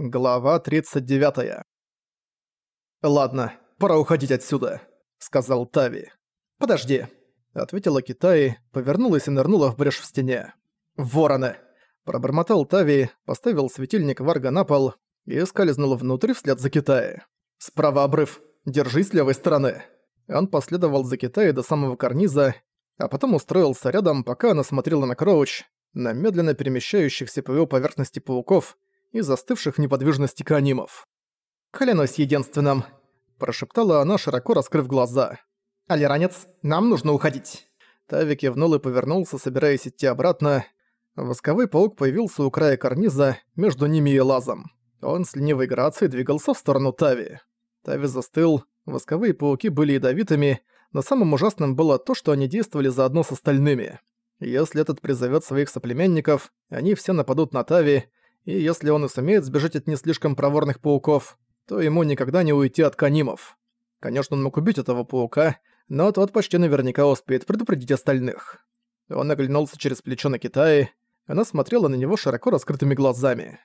Глава 39. «Ладно, пора уходить отсюда», — сказал Тави. «Подожди», — ответила Китай, повернулась и нырнула в брешь в стене. «Вороны!» — пробормотал Тави, поставил светильник Варга на пол и скользнул внутрь вслед за Китаей. «Справа обрыв, держись левой стороны». Он последовал за Китаей до самого карниза, а потом устроился рядом, пока она смотрела на Кроуч, на медленно перемещающихся по его поверхности пауков, и застывших в неподвижности канимов. «Клянусь единственным», – прошептала она, широко раскрыв глаза. «Алиранец, нам нужно уходить». Тави кивнул и повернулся, собираясь идти обратно. Восковой паук появился у края карниза, между ними и лазом. Он с ленивой грацией двигался в сторону Тави. Тави застыл, восковые пауки были ядовитыми, но самым ужасным было то, что они действовали заодно с остальными. Если этот призовет своих соплеменников, они все нападут на Тави, и если он и сумеет сбежать от не слишком проворных пауков, то ему никогда не уйти от канимов. Конечно, он мог убить этого паука, но тот почти наверняка успеет предупредить остальных. Он оглянулся через плечо на Китае, она смотрела на него широко раскрытыми глазами.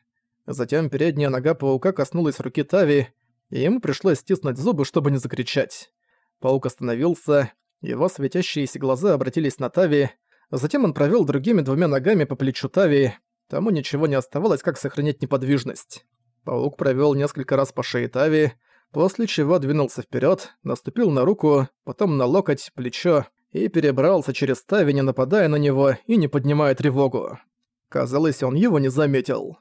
Затем передняя нога паука коснулась руки Тави, и ему пришлось стиснуть зубы, чтобы не закричать. Паук остановился, его светящиеся глаза обратились на Тави, затем он провел другими двумя ногами по плечу Тави, Тому ничего не оставалось, как сохранять неподвижность. Паук провёл несколько раз по шее Тави, после чего двинулся вперёд, наступил на руку, потом на локоть, плечо и перебрался через Тави, не нападая на него и не поднимая тревогу. Казалось, он его не заметил.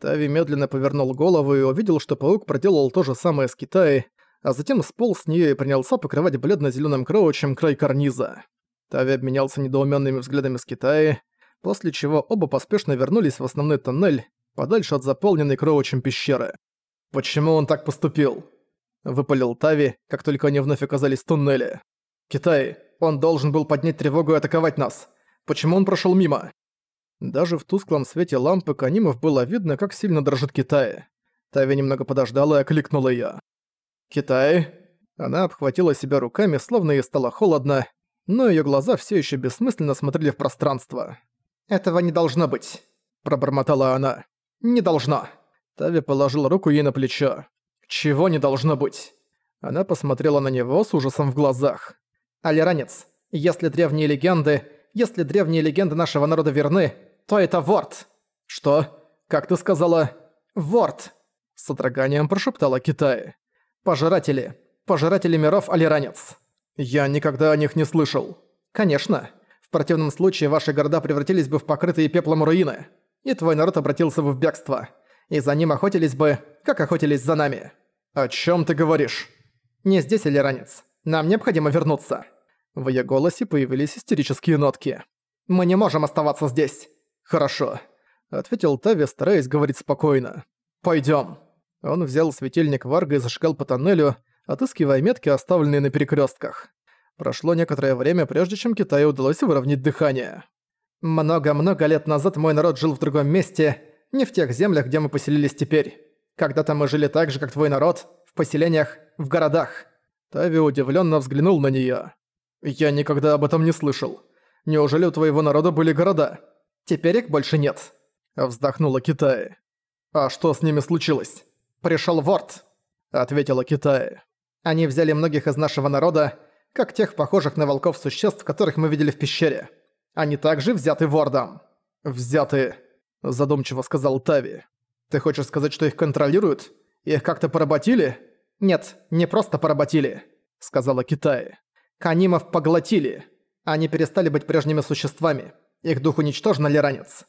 Тави медленно повернул голову и увидел, что паук проделал то же самое с Китаей, а затем сполз с неё и принялся покрывать бледно-зелёным кроучем край карниза. Тави обменялся недоумёнными взглядами с Китаей, после чего оба поспешно вернулись в основной тоннель, подальше от заполненной Кроучем пещеры. «Почему он так поступил?» – выпалил Тави, как только они вновь оказались в туннеле. «Китай, он должен был поднять тревогу и атаковать нас. Почему он прошел мимо?» Даже в тусклом свете лампы Канимов было видно, как сильно дрожит Китай. Тави немного подождала и окликнула её. «Китай?» Она обхватила себя руками, словно ей стало холодно, но её глаза всё ещё бессмысленно смотрели в пространство. «Этого не должно быть», – пробормотала она. «Не должно». Тави положил руку ей на плечо. «Чего не должно быть?» Она посмотрела на него с ужасом в глазах. «Алиранец, если древние легенды, если древние легенды нашего народа верны, то это Ворд!» «Что? Как ты сказала?» «Ворд!» С содроганием прошептала Китай. «Пожиратели. Пожиратели миров Алиранец». «Я никогда о них не слышал». «Конечно противном случае ваши города превратились бы в покрытые пеплом руины, и твой народ обратился бы в бегство. И за ним охотились бы, как охотились за нами. О чем ты говоришь? Не здесь, Элиранец. Нам необходимо вернуться. В её голосе появились истерические нотки. Мы не можем оставаться здесь. Хорошо, ответил Тави, стараясь говорить спокойно. Пойдём. Он взял светильник Варга и зашагал по тоннелю, отыскивая метки, оставленные на перекрёстках. Прошло некоторое время, прежде чем Китаю удалось выровнять дыхание. Много-много лет назад мой народ жил в другом месте, не в тех землях, где мы поселились теперь. Когда-то мы жили так же, как твой народ, в поселениях, в городах. Тави удивленно взглянул на неё. Я никогда об этом не слышал. Неужели у твоего народа были города? Теперь их больше нет. Вздохнула Китай. А что с ними случилось? Пришёл Ворд, ответила Китай. Они взяли многих из нашего народа, как тех похожих на волков существ, которых мы видели в пещере. Они также взяты вордом». «Взяты», – задумчиво сказал Тави. «Ты хочешь сказать, что их контролируют? Их как-то поработили?» «Нет, не просто поработили», – сказала Китай. «Канимов поглотили. Они перестали быть прежними существами. Их дух уничтожен или ранец.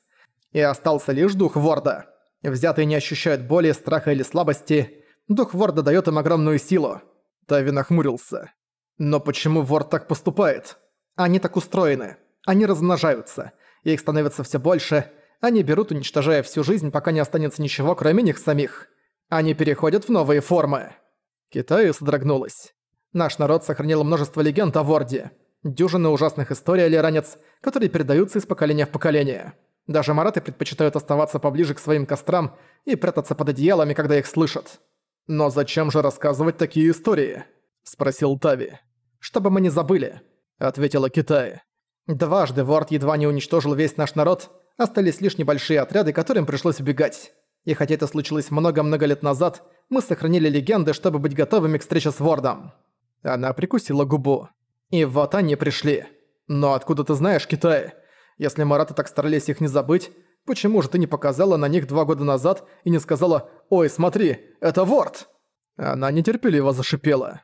И остался лишь дух Ворда. Взятые не ощущают боли, страха или слабости. Дух Ворда дает им огромную силу». Тави нахмурился. Но почему вор так поступает? Они так устроены. Они размножаются. Их становится все больше. Они берут, уничтожая всю жизнь, пока не останется ничего, кроме них самих. Они переходят в новые формы. Китай содрогнулась. Наш народ сохранил множество легенд о Ворде. Дюжины ужасных историй о Лиранец, которые передаются из поколения в поколение. Даже мараты предпочитают оставаться поближе к своим кострам и прятаться под одеялами, когда их слышат. Но зачем же рассказывать такие истории? Спросил Тави. «Чтобы мы не забыли», — ответила Китай. «Дважды Ворд едва не уничтожил весь наш народ, остались лишь небольшие отряды, которым пришлось убегать. И хотя это случилось много-много лет назад, мы сохранили легенды, чтобы быть готовыми к встрече с Вордом». Она прикусила губу. «И вот они пришли. Но откуда ты знаешь Китай? Если Мараты так старались их не забыть, почему же ты не показала на них два года назад и не сказала «Ой, смотри, это Ворд»?» Она нетерпеливо зашипела.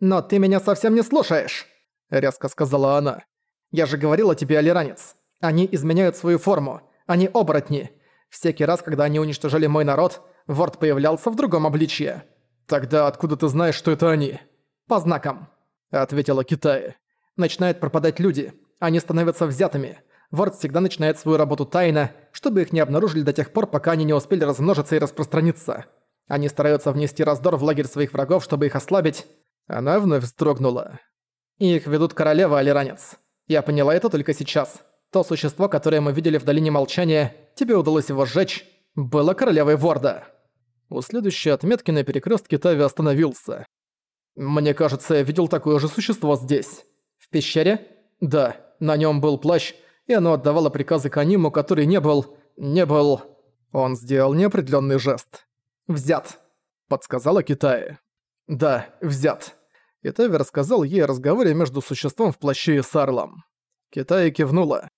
«Но ты меня совсем не слушаешь!» — резко сказала она. «Я же говорила тебе, Алиранец. Они изменяют свою форму. Они оборотни. Всякий раз, когда они уничтожали мой народ, Ворд появлялся в другом обличье. Тогда откуда ты знаешь, что это они?» «По знакам», — ответила Китай. «Начинают пропадать люди. Они становятся взятыми. Ворд всегда начинает свою работу тайно, чтобы их не обнаружили до тех пор, пока они не успели размножиться и распространиться. Они стараются внести раздор в лагерь своих врагов, чтобы их ослабить. Она вновь вздрогнула. Их ведут королева Алиранец. Я поняла это только сейчас. То существо, которое мы видели в Долине Молчания, тебе удалось его сжечь, было королевой Ворда. У следующей отметки на перекрестке Тави остановился. Мне кажется, я видел такое же существо здесь. В пещере? Да, на нем был плащ, и оно отдавало приказы Каниму, который не был... не был... Он сделал неопределенный жест. «Взят», — подсказала Китае. «Да, взят». И рассказал ей о разговоре между существом в плаще и Сарлом. Китай кивнула.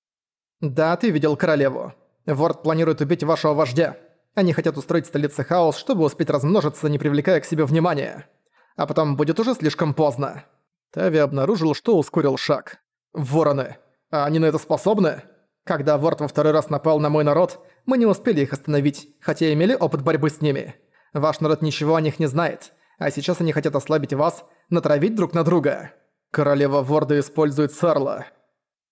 «Да, ты видел королеву. Ворд планирует убить вашего вождя. Они хотят устроить в столице хаос, чтобы успеть размножиться, не привлекая к себе внимания. А потом будет уже слишком поздно». Тави обнаружил, что ускорил шаг. «Вороны. А они на это способны?» Когда Ворд во второй раз напал на мой народ, мы не успели их остановить, хотя имели опыт борьбы с ними. Ваш народ ничего о них не знает, а сейчас они хотят ослабить вас, натравить друг на друга. Королева Ворда использует Сарла.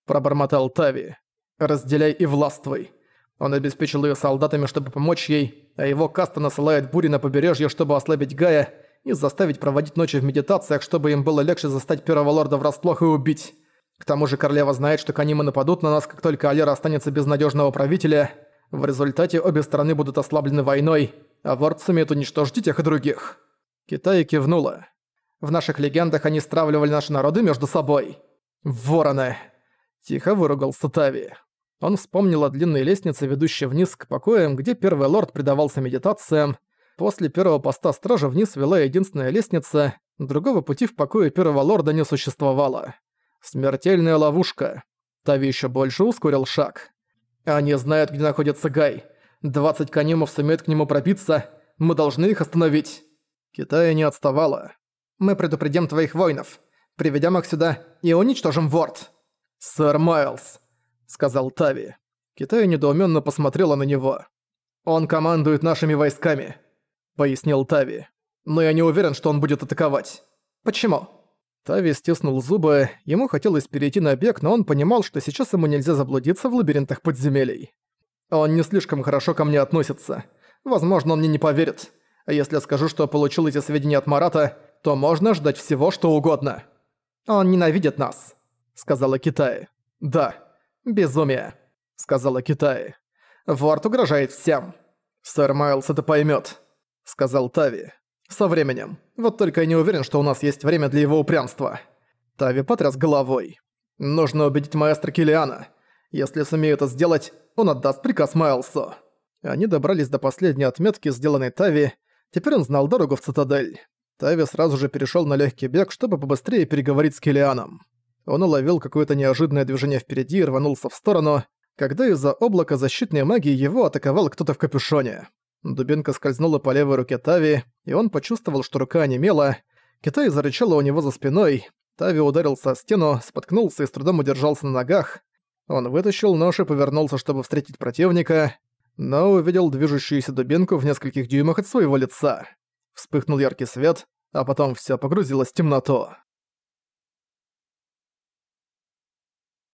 Пробормотал Тави. Разделяй и властвуй. Он обеспечил ее солдатами, чтобы помочь ей, а его каста насылает бури на побережье, чтобы ослабить Гая и заставить проводить ночи в медитациях, чтобы им было легче застать первого лорда врасплох и убить. К тому же королева знает, что Канимы нападут на нас, как только Алера останется без надежного правителя. В результате обе стороны будут ослаблены войной, а Ворд сумеет уничтожить и тех и других. Китай кивнула. В наших легендах они стравливали наши народы между собой. Вороны. Тихо выругался Тави. Он вспомнил о длинной лестнице, ведущей вниз к покоям, где первый лорд предавался медитациям. После первого поста стража вниз вела единственная лестница, другого пути в покое первого лорда не существовало. Смертельная ловушка. Тави еще больше ускорил шаг. Они знают, где находится Гай. 20 канимов сумеют к нему пробиться. Мы должны их остановить. Китая не отставала. Мы предупредим твоих воинов. Приведем их сюда и уничтожим Ворд. Сэр Майлз, сказал Тави. Китай недоуменно посмотрела на него. Он командует нашими войсками, пояснил Тави. Но я не уверен, что он будет атаковать. Почему? Тави стиснул зубы, ему хотелось перейти на бег, но он понимал, что сейчас ему нельзя заблудиться в лабиринтах подземелий. Он не слишком хорошо ко мне относится. Возможно, он мне не поверит. Если скажу, что получил эти сведения от Марата, то можно ждать всего, что угодно. Он ненавидит нас, сказала Китай. Да, безумие, сказала Китай. Ворд угрожает всем. Сэр Майлз это поймет, сказал Тави. Со временем. Вот только я не уверен, что у нас есть время для его упрямства. Тави потряс головой. Нужно убедить маэстро Килиана. Если сумею это сделать, он отдаст приказ Майлсу. Они добрались до последней отметки, сделанной Тави. Теперь он знал дорогу в цитадель. Тави сразу же перешел на легкий бег, чтобы побыстрее переговорить с Килианом. Он уловил какое-то неожиданное движение впереди и рванулся в сторону, когда из-за облака защитной магии его атаковал кто-то в капюшоне. Дубинка скользнула по левой руке Тави, и он почувствовал, что рука онемела. Китай зарычала у него за спиной. Тави ударился о стену, споткнулся и с трудом удержался на ногах. Он вытащил нож и повернулся, чтобы встретить противника, но увидел движущуюся дубинку в нескольких дюймах от своего лица. Вспыхнул яркий свет, а потом всё погрузилось в темноту.